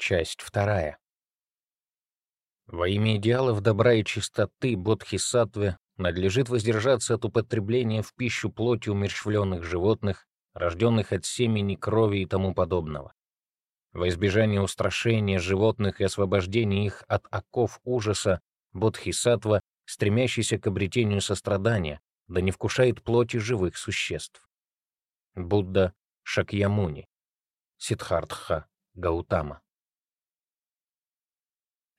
Часть вторая. Во имя идеалов добра и чистоты Бодхисаттве надлежит воздержаться от употребления в пищу плоти умерщвленных животных, рожденных от семени, крови и тому подобного. Во избежание устрашения животных и освобождения их от оков ужаса, Бодхисаттва, стремящийся к обретению сострадания, да не вкушает плоти живых существ. Будда Шакьямуни. Сиддхартха Гаутама.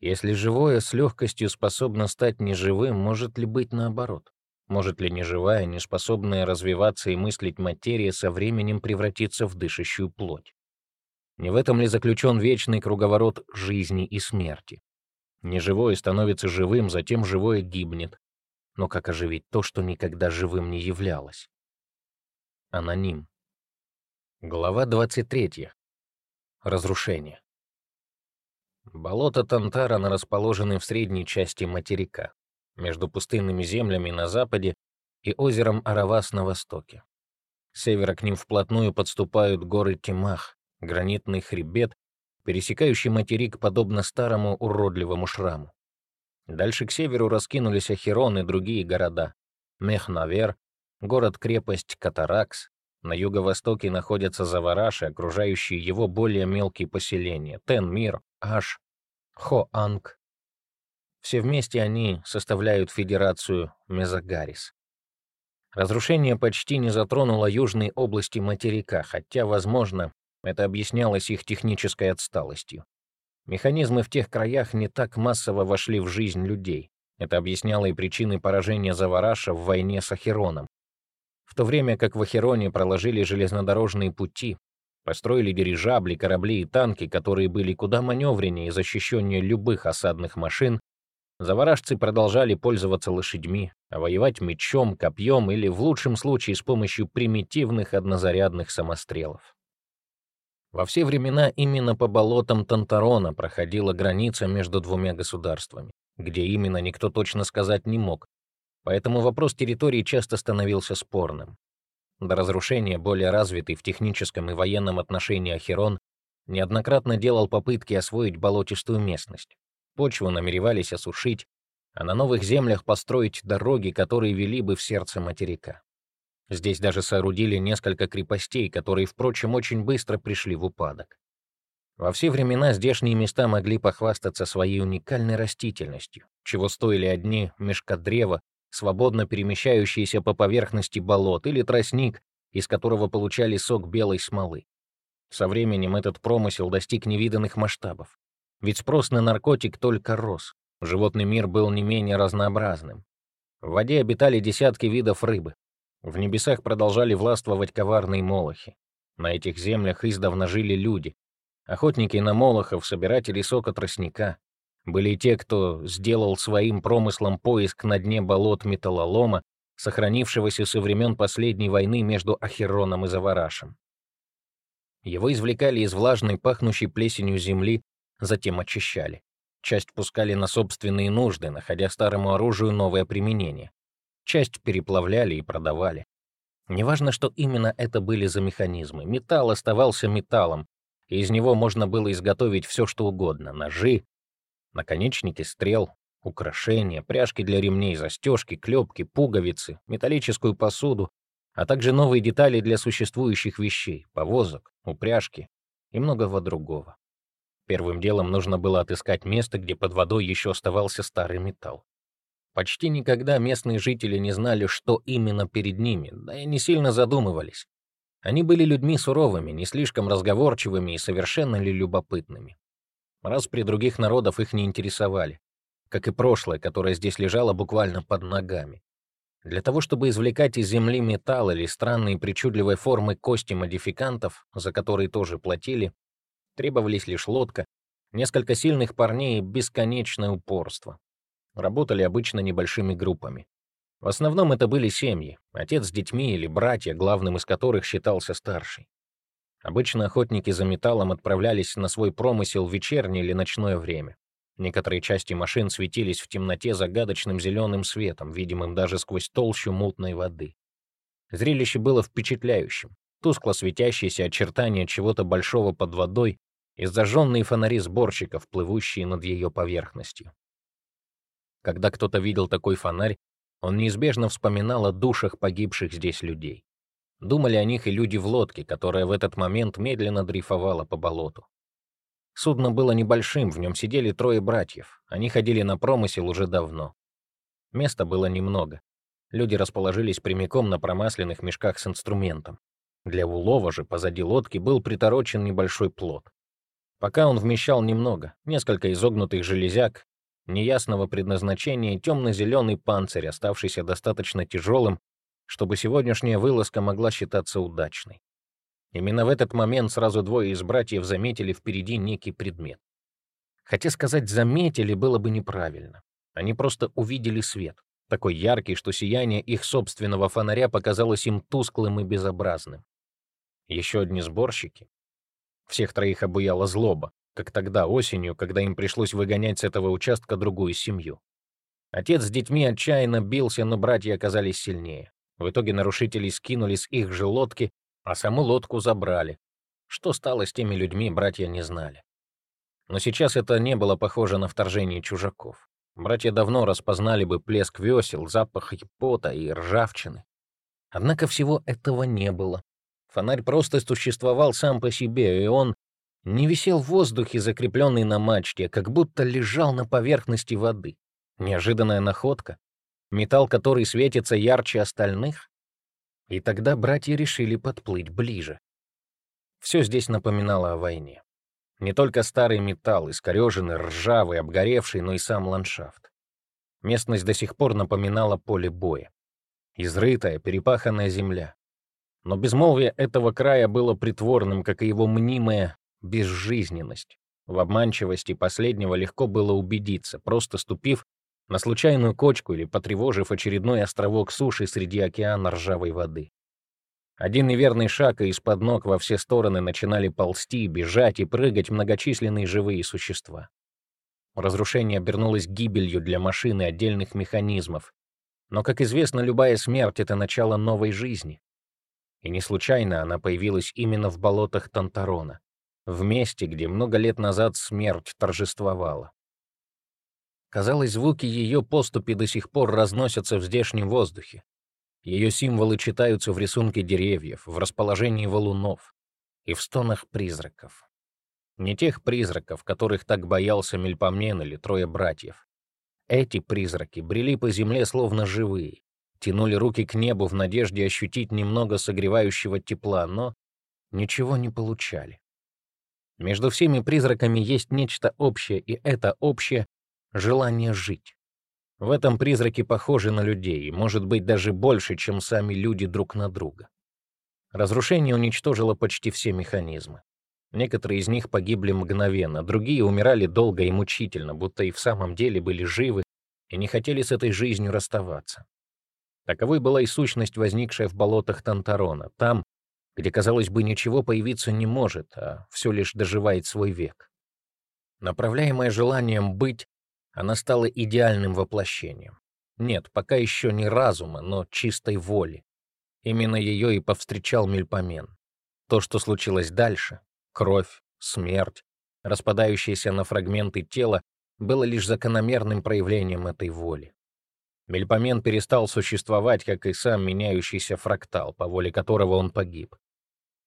Если живое с легкостью способно стать неживым, может ли быть наоборот? Может ли неживая, неспособная развиваться и мыслить материя со временем превратиться в дышащую плоть? Не в этом ли заключен вечный круговорот жизни и смерти? Неживое становится живым, затем живое гибнет. Но как оживить то, что никогда живым не являлось? Аноним. Глава 23. Разрушение. Болото Тантарана расположены в средней части материка, между пустынными землями на западе и озером Аравас на востоке. С севера к ним вплотную подступают горы Тимах, гранитный хребет, пересекающий материк подобно старому уродливому шраму. Дальше к северу раскинулись Ахерон и другие города. Мехнавер, город-крепость Катаракс, на юго-востоке находятся Завараши, окружающие его более мелкие поселения — Тенмир, Аш, Хоанг. Все вместе они составляют Федерацию Мезогарис. Разрушение почти не затронуло южные области материка, хотя, возможно, это объяснялось их технической отсталостью. Механизмы в тех краях не так массово вошли в жизнь людей. Это объясняло и причины поражения Завараша в войне с Ахероном, в то время как в Ахероне проложили железнодорожные пути, построили дирижабли, корабли и танки, которые были куда маневреннее и защищеннее любых осадных машин, заваражцы продолжали пользоваться лошадьми, а воевать мечом, копьем или, в лучшем случае, с помощью примитивных однозарядных самострелов. Во все времена именно по болотам Тантарона проходила граница между двумя государствами, где именно никто точно сказать не мог, Поэтому вопрос территории часто становился спорным. До разрушения более развитый в техническом и военном отношении Ахерон неоднократно делал попытки освоить болотистую местность. Почву намеревались осушить, а на новых землях построить дороги, которые вели бы в сердце материка. Здесь даже соорудили несколько крепостей, которые, впрочем, очень быстро пришли в упадок. Во все времена здешние места могли похвастаться своей уникальной растительностью, чего стоили одни мешкодрева свободно перемещающийся по поверхности болот, или тростник, из которого получали сок белой смолы. Со временем этот промысел достиг невиданных масштабов. Ведь спрос на наркотик только рос. Животный мир был не менее разнообразным. В воде обитали десятки видов рыбы. В небесах продолжали властвовать коварные молохи. На этих землях издавна жили люди. Охотники на молохов, собиратели сока тростника, были те, кто сделал своим промыслом поиск на дне болот металлолома, сохранившегося со времен последней войны между Ахероном и Заварашем. Его извлекали из влажной, пахнущей плесенью земли, затем очищали. Часть пускали на собственные нужды, находя старому оружию новое применение. Часть переплавляли и продавали. Неважно, что именно это были за механизмы, металл оставался металлом, и из него можно было изготовить все, что угодно — ножи, наконечники стрел, украшения, пряжки для ремней, застежки, клепки, пуговицы, металлическую посуду, а также новые детали для существующих вещей, повозок, упряжки и многого другого. Первым делом нужно было отыскать место, где под водой еще оставался старый металл. Почти никогда местные жители не знали, что именно перед ними, да и не сильно задумывались. Они были людьми суровыми, не слишком разговорчивыми и совершенно ли любопытными раз при других народов их не интересовали, как и прошлое, которое здесь лежало буквально под ногами. Для того, чтобы извлекать из земли металл или странные причудливые формы кости модификантов, за которые тоже платили, требовались лишь лодка, несколько сильных парней и бесконечное упорство. Работали обычно небольшими группами. В основном это были семьи, отец с детьми или братья, главным из которых считался старший. Обычно охотники за металлом отправлялись на свой промысел в вечернее или ночное время. Некоторые части машин светились в темноте загадочным зеленым светом, видимым даже сквозь толщу мутной воды. Зрелище было впечатляющим. Тускло светящиеся очертания чего-то большого под водой, и зажженные фонари сборщиков, плывущие над ее поверхностью. Когда кто-то видел такой фонарь, он неизбежно вспоминал о душах погибших здесь людей. Думали о них и люди в лодке, которая в этот момент медленно дрейфовала по болоту. Судно было небольшим, в нем сидели трое братьев. Они ходили на промысел уже давно. Места было немного. Люди расположились прямиком на промасленных мешках с инструментом. Для улова же позади лодки был приторочен небольшой плот. Пока он вмещал немного, несколько изогнутых железяк, неясного предназначения темно-зеленый панцирь, оставшийся достаточно тяжелым, чтобы сегодняшняя вылазка могла считаться удачной. Именно в этот момент сразу двое из братьев заметили впереди некий предмет. Хотя сказать «заметили» было бы неправильно. Они просто увидели свет, такой яркий, что сияние их собственного фонаря показалось им тусклым и безобразным. Еще одни сборщики, всех троих обуяла злоба, как тогда осенью, когда им пришлось выгонять с этого участка другую семью. Отец с детьми отчаянно бился, но братья оказались сильнее. В итоге нарушители скинули с их же лодки, а саму лодку забрали. Что стало с теми людьми, братья не знали. Но сейчас это не было похоже на вторжение чужаков. Братья давно распознали бы плеск весел, запах пота и ржавчины. Однако всего этого не было. Фонарь просто существовал сам по себе, и он не висел в воздухе, закрепленный на мачте, как будто лежал на поверхности воды. Неожиданная находка, металл который светится ярче остальных. И тогда братья решили подплыть ближе. Все здесь напоминало о войне. Не только старый металл, искореженный, ржавый, обгоревший, но и сам ландшафт. Местность до сих пор напоминала поле боя. Изрытая, перепаханная земля. Но безмолвие этого края было притворным, как и его мнимая безжизненность. В обманчивости последнего легко было убедиться, просто ступив на случайную кочку или потревожив очередной островок суши среди океана ржавой воды. Один неверный шаг, и из-под ног во все стороны начинали ползти, бежать и прыгать многочисленные живые существа. Разрушение обернулось гибелью для машины отдельных механизмов. Но, как известно, любая смерть — это начало новой жизни. И не случайно она появилась именно в болотах Тантарона, в месте, где много лет назад смерть торжествовала. Казалось, звуки ее поступи до сих пор разносятся в здешнем воздухе. Ее символы читаются в рисунке деревьев, в расположении валунов и в стонах призраков. Не тех призраков, которых так боялся Мельпомен или трое братьев. Эти призраки брели по земле словно живые, тянули руки к небу в надежде ощутить немного согревающего тепла, но ничего не получали. Между всеми призраками есть нечто общее, и это общее — желание жить. В этом призраки похожи на людей, и, может быть, даже больше, чем сами люди друг на друга. Разрушение уничтожило почти все механизмы. Некоторые из них погибли мгновенно, другие умирали долго и мучительно, будто и в самом деле были живы и не хотели с этой жизнью расставаться. Таковой была и сущность, возникшая в болотах Тантарона, там, где, казалось бы, ничего появиться не может, а все лишь доживает свой век. Направляемая желанием быть, она стала идеальным воплощением. Нет, пока еще не разума, но чистой воли. Именно ее и повстречал Мельпомен. То, что случилось дальше — кровь, смерть, распадающаяся на фрагменты тела, было лишь закономерным проявлением этой воли. Мельпомен перестал существовать, как и сам меняющийся фрактал, по воле которого он погиб.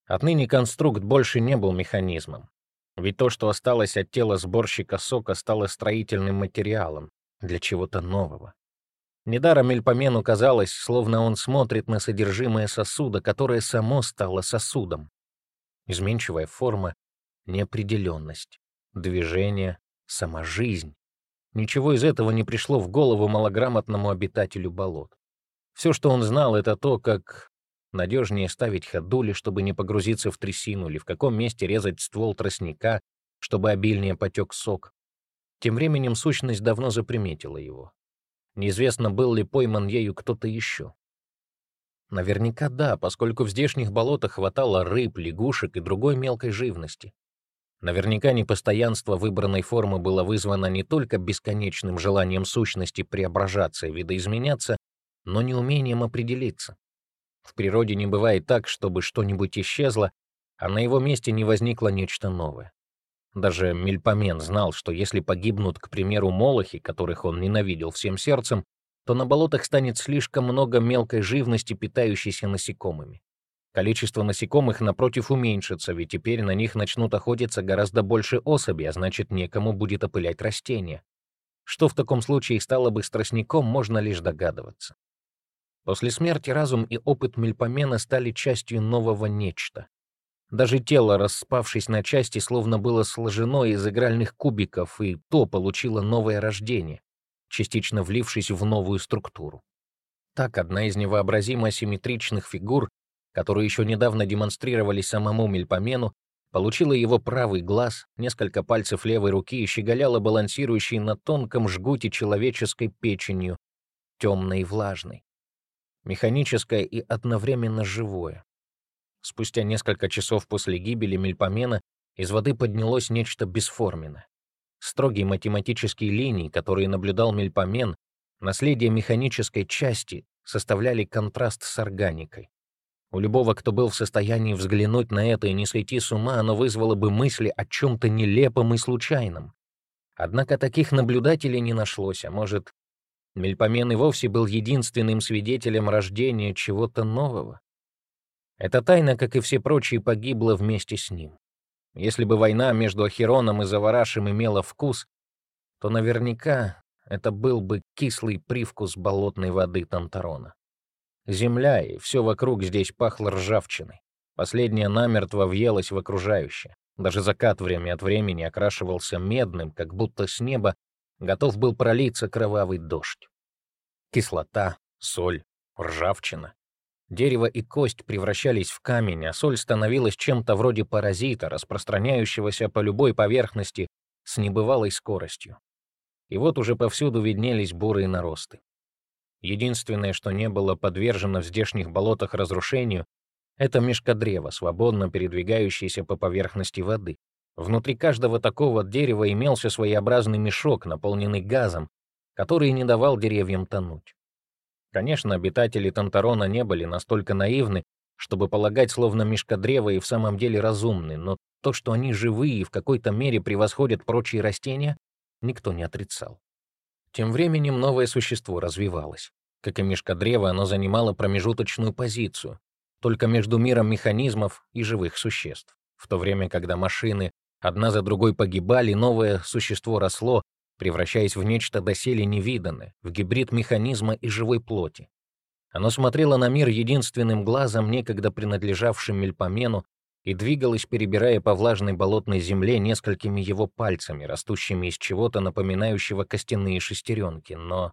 Отныне конструкт больше не был механизмом. Ведь то, что осталось от тела сборщика сока, стало строительным материалом для чего-то нового. Недаром Мельпомену казалось, словно он смотрит на содержимое сосуда, которое само стало сосудом. Изменчивая форма, неопределенность, движение, сама жизнь. Ничего из этого не пришло в голову малограмотному обитателю болот. Все, что он знал, это то, как надежнее ставить ходули, чтобы не погрузиться в трясину, или в каком месте резать ствол тростника, чтобы обильнее потек сок. Тем временем сущность давно заприметила его. Неизвестно, был ли пойман ею кто-то еще. Наверняка да, поскольку в здешних болотах хватало рыб, лягушек и другой мелкой живности. Наверняка непостоянство выбранной формы было вызвано не только бесконечным желанием сущности преображаться и видоизменяться, но неумением определиться. В природе не бывает так, чтобы что-нибудь исчезло, а на его месте не возникло нечто новое. Даже Мельпомен знал, что если погибнут, к примеру, молохи, которых он ненавидел всем сердцем, то на болотах станет слишком много мелкой живности, питающейся насекомыми. Количество насекомых, напротив, уменьшится, ведь теперь на них начнут охотиться гораздо больше особей, а значит, некому будет опылять растения. Что в таком случае стало бы с тростником, можно лишь догадываться. После смерти разум и опыт Мельпомена стали частью нового нечто. Даже тело, распавшись на части, словно было сложено из игральных кубиков, и то получило новое рождение, частично влившись в новую структуру. Так одна из невообразимо симметричных фигур, которые еще недавно демонстрировали самому Мельпомену, получила его правый глаз, несколько пальцев левой руки и щеголяла балансирующей на тонком жгуте человеческой печенью, темной и влажной. Механическое и одновременно живое. Спустя несколько часов после гибели Мельпомена из воды поднялось нечто бесформенное. Строгие математические линии, которые наблюдал Мельпомен, наследие механической части, составляли контраст с органикой. У любого, кто был в состоянии взглянуть на это и не сойти с ума, оно вызвало бы мысли о чем-то нелепом и случайном. Однако таких наблюдателей не нашлось, а может, Мельпомен и вовсе был единственным свидетелем рождения чего-то нового. Эта тайна, как и все прочие, погибла вместе с ним. Если бы война между Ахероном и Заварашем имела вкус, то наверняка это был бы кислый привкус болотной воды Тантарона. Земля и все вокруг здесь пахло ржавчиной. Последняя намертво въелась в окружающее. Даже закат время от времени окрашивался медным, как будто с неба готов был пролиться кровавый дождь. Кислота, соль, ржавчина. Дерево и кость превращались в камень, а соль становилась чем-то вроде паразита, распространяющегося по любой поверхности с небывалой скоростью. И вот уже повсюду виднелись бурые наросты. Единственное, что не было подвержено в здешних болотах разрушению, это мешкодрево, свободно передвигающееся по поверхности воды. Внутри каждого такого дерева имелся своеобразный мешок, наполненный газом, который не давал деревьям тонуть. Конечно, обитатели Тантарона не были настолько наивны, чтобы полагать, словно мешкодрево и в самом деле разумны, но то, что они живые и в какой-то мере превосходят прочие растения, никто не отрицал. Тем временем новое существо развивалось. Как и мешкодрево, оно занимало промежуточную позицию, только между миром механизмов и живых существ. В то время, когда машины одна за другой погибали, новое существо росло, превращаясь в нечто доселе невиданное, в гибрид механизма и живой плоти. Оно смотрело на мир единственным глазом, некогда принадлежавшим Мельпомену, и двигалось, перебирая по влажной болотной земле несколькими его пальцами, растущими из чего-то напоминающего костяные шестеренки. Но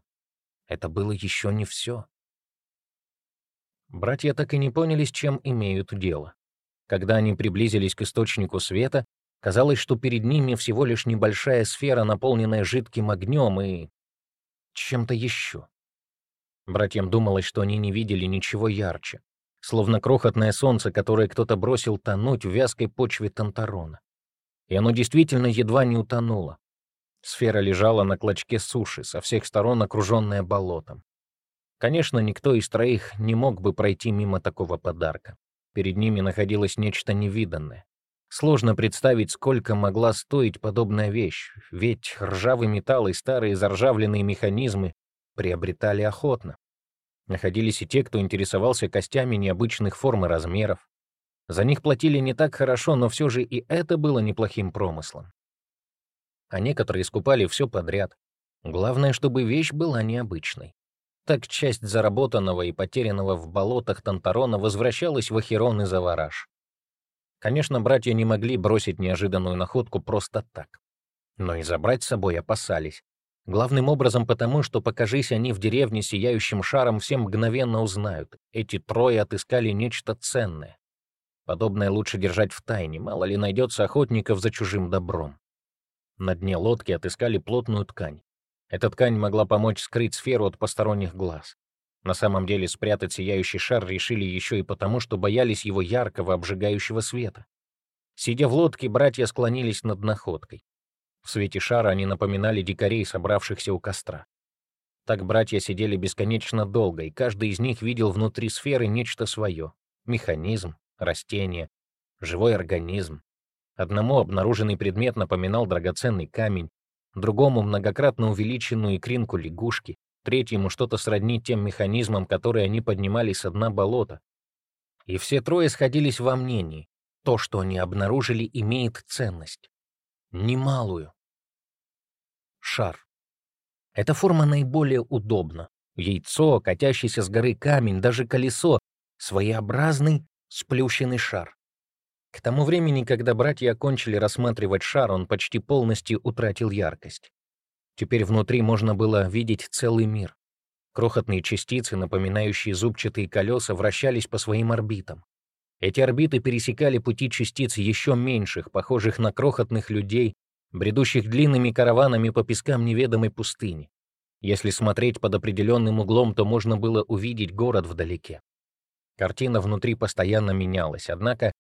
это было еще не все. Братья так и не поняли, с чем имеют дело. Когда они приблизились к источнику света, Казалось, что перед ними всего лишь небольшая сфера, наполненная жидким огнем и чем-то еще. Братьям думалось, что они не видели ничего ярче, словно крохотное солнце, которое кто-то бросил тонуть в вязкой почве Тантарона. И оно действительно едва не утонуло. Сфера лежала на клочке суши, со всех сторон окруженная болотом. Конечно, никто из троих не мог бы пройти мимо такого подарка. Перед ними находилось нечто невиданное. Сложно представить, сколько могла стоить подобная вещь, ведь ржавый металл и старые заржавленные механизмы приобретали охотно. Находились и те, кто интересовался костями необычных форм и размеров. За них платили не так хорошо, но все же и это было неплохим промыслом. А некоторые скупали все подряд. Главное, чтобы вещь была необычной. Так часть заработанного и потерянного в болотах Тантарона возвращалась в Ахерон и Завараж. Конечно, братья не могли бросить неожиданную находку просто так. Но и забрать с собой опасались. Главным образом потому, что покажись они в деревне сияющим шаром, все мгновенно узнают. Эти трое отыскали нечто ценное. Подобное лучше держать в тайне, мало ли найдется охотников за чужим добром. На дне лодки отыскали плотную ткань. Эта ткань могла помочь скрыть сферу от посторонних глаз. На самом деле спрятать сияющий шар решили еще и потому, что боялись его яркого обжигающего света. Сидя в лодке, братья склонились над находкой. В свете шара они напоминали дикарей, собравшихся у костра. Так братья сидели бесконечно долго, и каждый из них видел внутри сферы нечто свое — механизм, растение, живой организм. Одному обнаруженный предмет напоминал драгоценный камень, другому — многократно увеличенную икринку лягушки, третьему — что-то сродни тем механизмам, которые они поднимали с дна болота. И все трое сходились во мнении. То, что они обнаружили, имеет ценность. Немалую. Шар. Эта форма наиболее удобна. Яйцо, катящийся с горы камень, даже колесо — своеобразный сплющенный шар. К тому времени, когда братья окончили рассматривать шар, он почти полностью утратил яркость. Теперь внутри можно было видеть целый мир. Крохотные частицы, напоминающие зубчатые колеса, вращались по своим орбитам. Эти орбиты пересекали пути частиц еще меньших, похожих на крохотных людей, бредущих длинными караванами по пескам неведомой пустыни. Если смотреть под определенным углом, то можно было увидеть город вдалеке. Картина внутри постоянно менялась, однако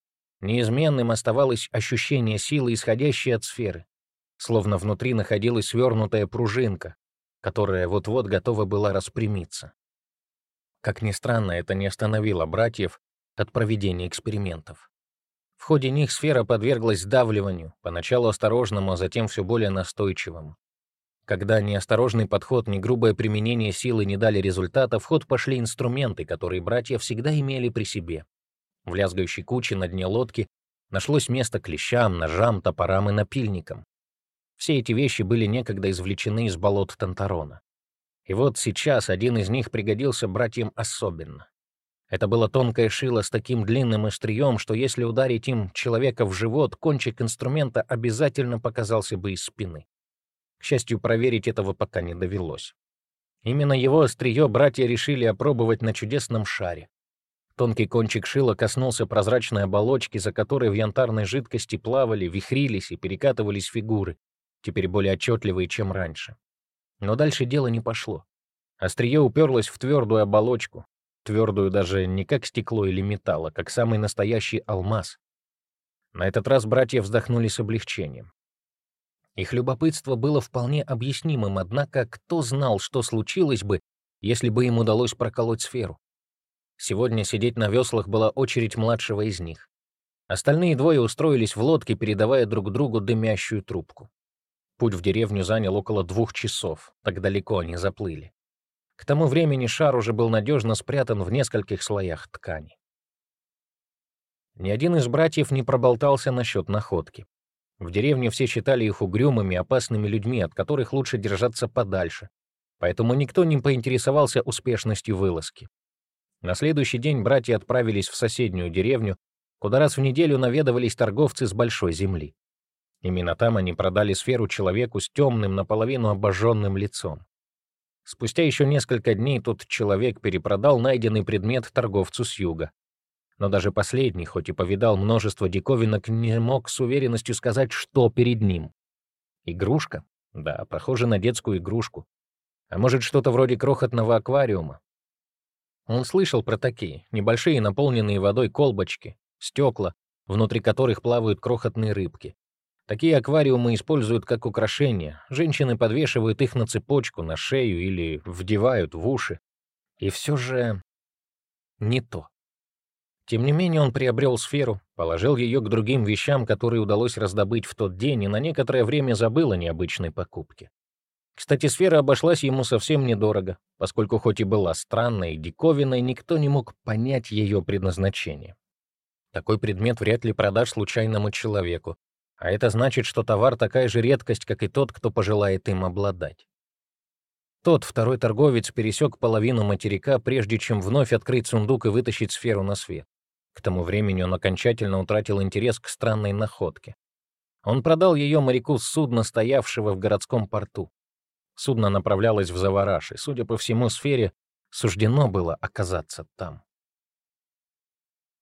Неизменным оставалось ощущение силы, исходящей от сферы, словно внутри находилась свернутая пружинка, которая вот-вот готова была распрямиться. Как ни странно, это не остановило братьев от проведения экспериментов. В ходе них сфера подверглась давливанию, поначалу осторожному, а затем все более настойчивому. Когда неосторожный подход, ни грубое применение силы не дали результата, в ход пошли инструменты, которые братья всегда имели при себе. В лязгающей куче на дне лодки нашлось место клещам, ножам, топорам и напильникам. Все эти вещи были некогда извлечены из болот Тантарона. И вот сейчас один из них пригодился братьям особенно. Это было тонкое шило с таким длинным острием, что если ударить им человека в живот, кончик инструмента обязательно показался бы из спины. К счастью, проверить этого пока не довелось. Именно его острие братья решили опробовать на чудесном шаре. Тонкий кончик шила коснулся прозрачной оболочки, за которой в янтарной жидкости плавали, вихрились и перекатывались фигуры, теперь более отчетливые, чем раньше. Но дальше дело не пошло. Острие уперлось в твердую оболочку, твердую даже не как стекло или металл, а как самый настоящий алмаз. На этот раз братья вздохнули с облегчением. Их любопытство было вполне объяснимым, однако кто знал, что случилось бы, если бы им удалось проколоть сферу? Сегодня сидеть на веслах была очередь младшего из них. Остальные двое устроились в лодке, передавая друг другу дымящую трубку. Путь в деревню занял около двух часов, так далеко они заплыли. К тому времени шар уже был надежно спрятан в нескольких слоях ткани. Ни один из братьев не проболтался насчет находки. В деревне все считали их угрюмыми, опасными людьми, от которых лучше держаться подальше, поэтому никто не поинтересовался успешностью вылазки. На следующий день братья отправились в соседнюю деревню, куда раз в неделю наведывались торговцы с большой земли. Именно там они продали сферу человеку с темным, наполовину обожженным лицом. Спустя еще несколько дней тот человек перепродал найденный предмет торговцу с юга. Но даже последний, хоть и повидал множество диковинок, не мог с уверенностью сказать, что перед ним. Игрушка? Да, похоже на детскую игрушку. А может, что-то вроде крохотного аквариума, он слышал про такие, небольшие наполненные водой колбочки, стекла, внутри которых плавают крохотные рыбки. Такие аквариумы используют как украшения. Женщины подвешивают их на цепочку, на шею или вдевают в уши. И все же не то. Тем не менее он приобрел сферу, положил ее к другим вещам, которые удалось раздобыть в тот день, и на некоторое время забыл о необычной покупке. Кстати, сфера обошлась ему совсем недорого, поскольку хоть и была странной и диковинной, никто не мог понять ее предназначение. Такой предмет вряд ли продашь случайному человеку, а это значит, что товар такая же редкость, как и тот, кто пожелает им обладать. Тот второй торговец пересек половину материка, прежде чем вновь открыть сундук и вытащить сферу на свет. К тому времени он окончательно утратил интерес к странной находке. Он продал ее моряку с судна, стоявшего в городском порту. Судно направлялось в Завараш, и, судя по всему, сфере суждено было оказаться там.